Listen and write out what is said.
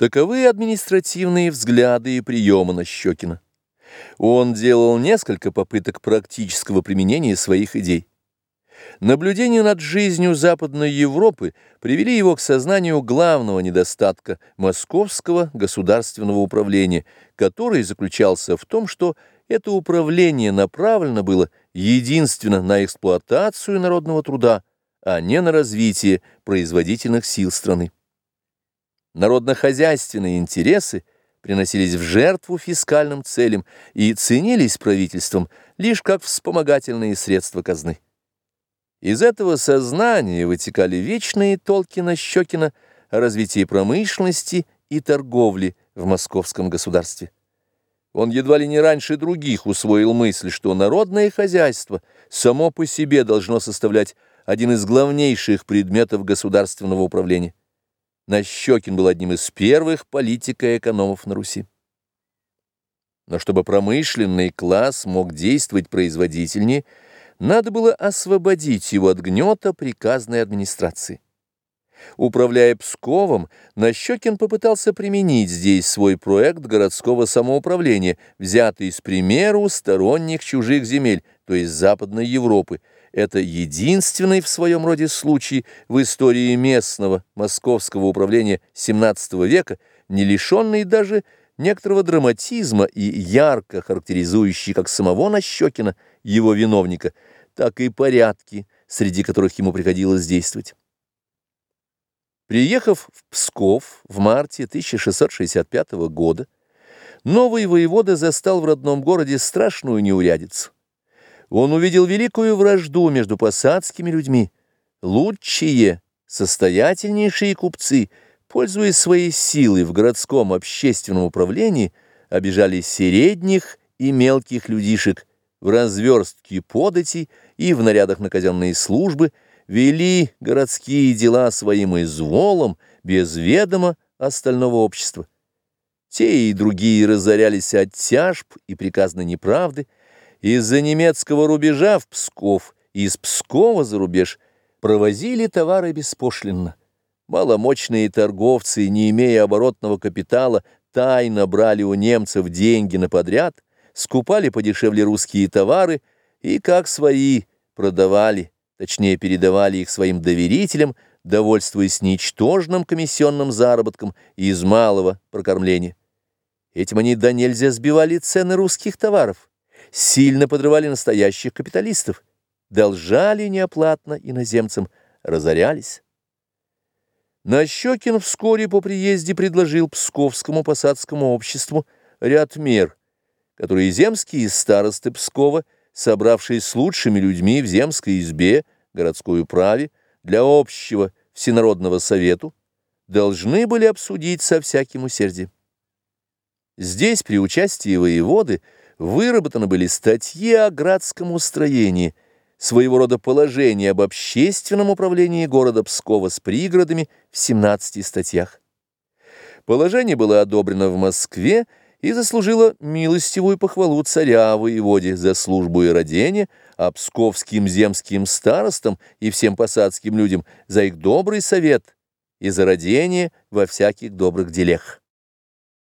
Таковы административные взгляды и приемы Нащекина. Он делал несколько попыток практического применения своих идей. Наблюдения над жизнью Западной Европы привели его к сознанию главного недостатка московского государственного управления, который заключался в том, что это управление направлено было единственно на эксплуатацию народного труда, а не на развитие производительных сил страны. Народно-хозяйственные интересы приносились в жертву фискальным целям и ценились правительством лишь как вспомогательные средства казны. Из этого сознания вытекали вечные толки Нащекина о развитии промышленности и торговли в московском государстве. Он едва ли не раньше других усвоил мысль, что народное хозяйство само по себе должно составлять один из главнейших предметов государственного управления. Нащекин был одним из первых политико-экономов на Руси. Но чтобы промышленный класс мог действовать производительнее, надо было освободить его от гнета приказной администрации. Управляя Псковом, Нащекин попытался применить здесь свой проект городского самоуправления, взятый из примеру сторонних чужих земель, то есть Западной Европы, это единственный в своем роде случай в истории местного московского управления XVII века, не лишенный даже некоторого драматизма и ярко характеризующий как самого Нащекина, его виновника, так и порядки, среди которых ему приходилось действовать. Приехав в Псков в марте 1665 года, новый воевода застал в родном городе страшную неурядицу он увидел великую вражду между посадскими людьми. Лучшие, состоятельнейшие купцы, пользуясь своей силой в городском общественном управлении, обижали средних и мелких людишек в разверстке подати и в нарядах на казенные службы, вели городские дела своим изволом, без ведома остального общества. Те и другие разорялись от тяжб и приказной неправды, из-за немецкого рубежа в Псков и из Пскова за рубеж провозили товары беспошлинно. Маломощные торговцы, не имея оборотного капитала, тайно брали у немцев деньги на подряд, скупали подешевле русские товары и, как свои, продавали, точнее передавали их своим доверителям, довольствуясь ничтожным комиссионным заработком из малого прокормления. Этим они до нельзя сбивали цены русских товаров сильно подрывали настоящих капиталистов, должали неоплатно иноземцам, разорялись. Нащекин вскоре по приезде предложил Псковскому посадскому обществу ряд мер, которые земские старосты Пскова, собравшись с лучшими людьми в земской избе, городской управе, для общего всенародного совету, должны были обсудить со всяким усердием. Здесь, при участии воеводы, выработаны были статьи о градском устроении, своего рода положение об общественном управлении города Пскова с пригородами в 17 статьях. Положение было одобрено в Москве и заслужило милостивую похвалу царя воеводе за службу и родение, а псковским земским старостам и всем посадским людям за их добрый совет и за родение во всяких добрых делах.